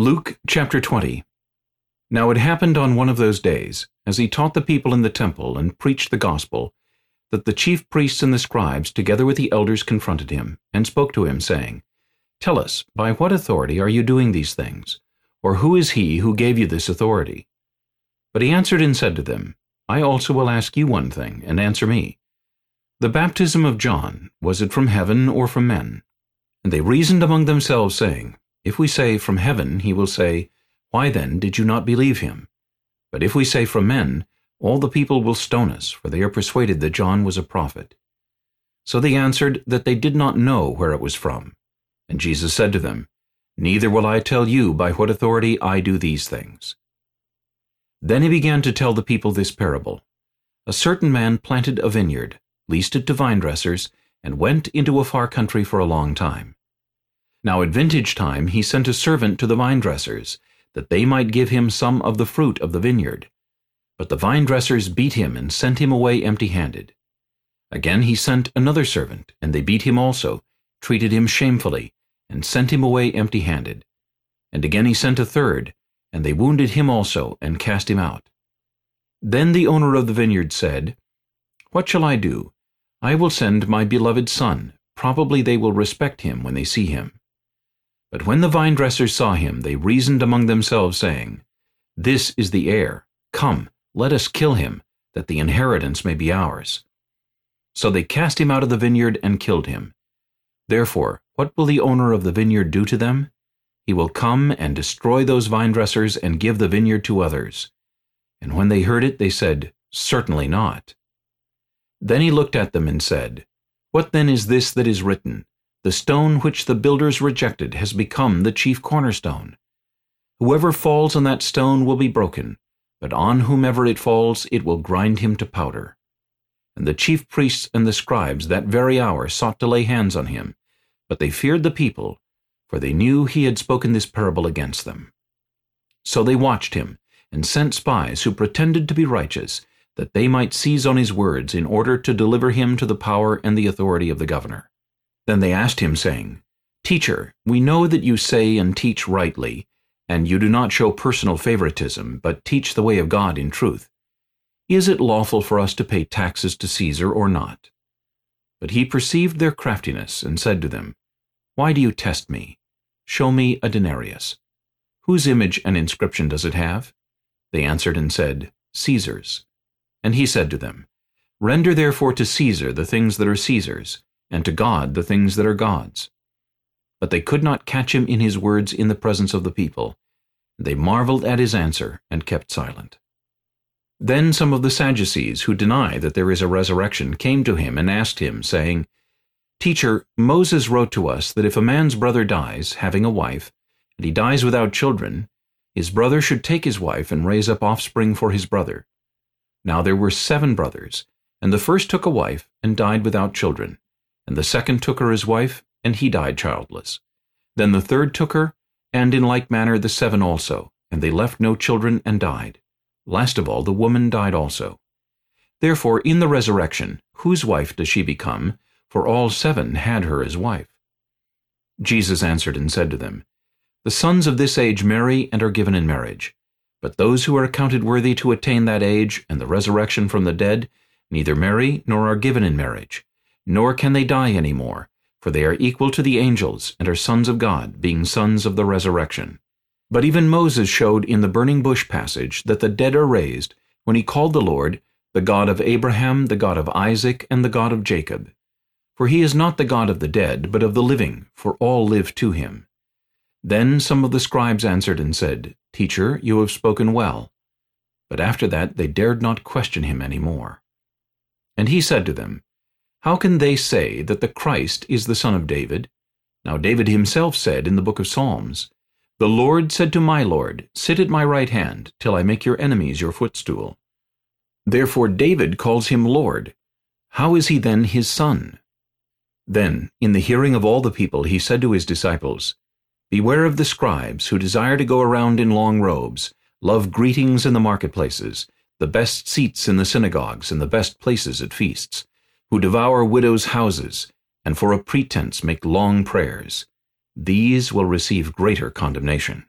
Luke chapter 20 Now it happened on one of those days, as he taught the people in the temple and preached the gospel, that the chief priests and the scribes together with the elders confronted him, and spoke to him, saying, Tell us, by what authority are you doing these things? Or who is he who gave you this authority? But he answered and said to them, I also will ask you one thing, and answer me. The baptism of John, was it from heaven or from men? And they reasoned among themselves, saying, if we say, From heaven, he will say, Why then did you not believe him? But if we say, From men, all the people will stone us, for they are persuaded that John was a prophet. So they answered that they did not know where it was from. And Jesus said to them, Neither will I tell you by what authority I do these things. Then he began to tell the people this parable. A certain man planted a vineyard, leased it to vine dressers, and went into a far country for a long time. Now at vintage time he sent a servant to the vine-dressers, that they might give him some of the fruit of the vineyard. But the vine-dressers beat him and sent him away empty-handed. Again he sent another servant, and they beat him also, treated him shamefully, and sent him away empty-handed. And again he sent a third, and they wounded him also, and cast him out. Then the owner of the vineyard said, What shall I do? I will send my beloved son. Probably they will respect him when they see him. But when the vine-dressers saw him, they reasoned among themselves, saying, This is the heir. Come, let us kill him, that the inheritance may be ours. So they cast him out of the vineyard and killed him. Therefore, what will the owner of the vineyard do to them? He will come and destroy those vine-dressers and give the vineyard to others. And when they heard it, they said, Certainly not. Then he looked at them and said, What then is this that is written? The stone which the builders rejected has become the chief cornerstone. Whoever falls on that stone will be broken, but on whomever it falls it will grind him to powder. And the chief priests and the scribes that very hour sought to lay hands on him, but they feared the people, for they knew he had spoken this parable against them. So they watched him, and sent spies who pretended to be righteous, that they might seize on his words in order to deliver him to the power and the authority of the governor. Then they asked him, saying, Teacher, we know that you say and teach rightly, and you do not show personal favoritism, but teach the way of God in truth. Is it lawful for us to pay taxes to Caesar or not? But he perceived their craftiness, and said to them, Why do you test me? Show me a denarius. Whose image and inscription does it have? They answered and said, Caesar's. And he said to them, Render therefore to Caesar the things that are Caesar's, and to God the things that are God's. But they could not catch him in his words in the presence of the people. They marveled at his answer, and kept silent. Then some of the Sadducees, who deny that there is a resurrection, came to him and asked him, saying, Teacher, Moses wrote to us that if a man's brother dies, having a wife, and he dies without children, his brother should take his wife and raise up offspring for his brother. Now there were seven brothers, and the first took a wife and died without children. And the second took her as wife, and he died childless. Then the third took her, and in like manner the seven also, and they left no children and died. Last of all the woman died also. Therefore in the resurrection, whose wife does she become? For all seven had her as wife. Jesus answered and said to them, The sons of this age marry and are given in marriage. But those who are accounted worthy to attain that age and the resurrection from the dead neither marry nor are given in marriage nor can they die any more, for they are equal to the angels and are sons of God, being sons of the resurrection. But even Moses showed in the burning bush passage that the dead are raised when he called the Lord the God of Abraham, the God of Isaac, and the God of Jacob. For he is not the God of the dead, but of the living, for all live to him. Then some of the scribes answered and said, Teacher, you have spoken well. But after that they dared not question him any more. And he said to them, how can they say that the Christ is the son of David? Now David himself said in the book of Psalms, The Lord said to my Lord, Sit at my right hand, till I make your enemies your footstool. Therefore David calls him Lord. How is he then his son? Then, in the hearing of all the people, he said to his disciples, Beware of the scribes, who desire to go around in long robes, love greetings in the marketplaces, the best seats in the synagogues, and the best places at feasts who devour widows' houses, and for a pretense make long prayers. These will receive greater condemnation.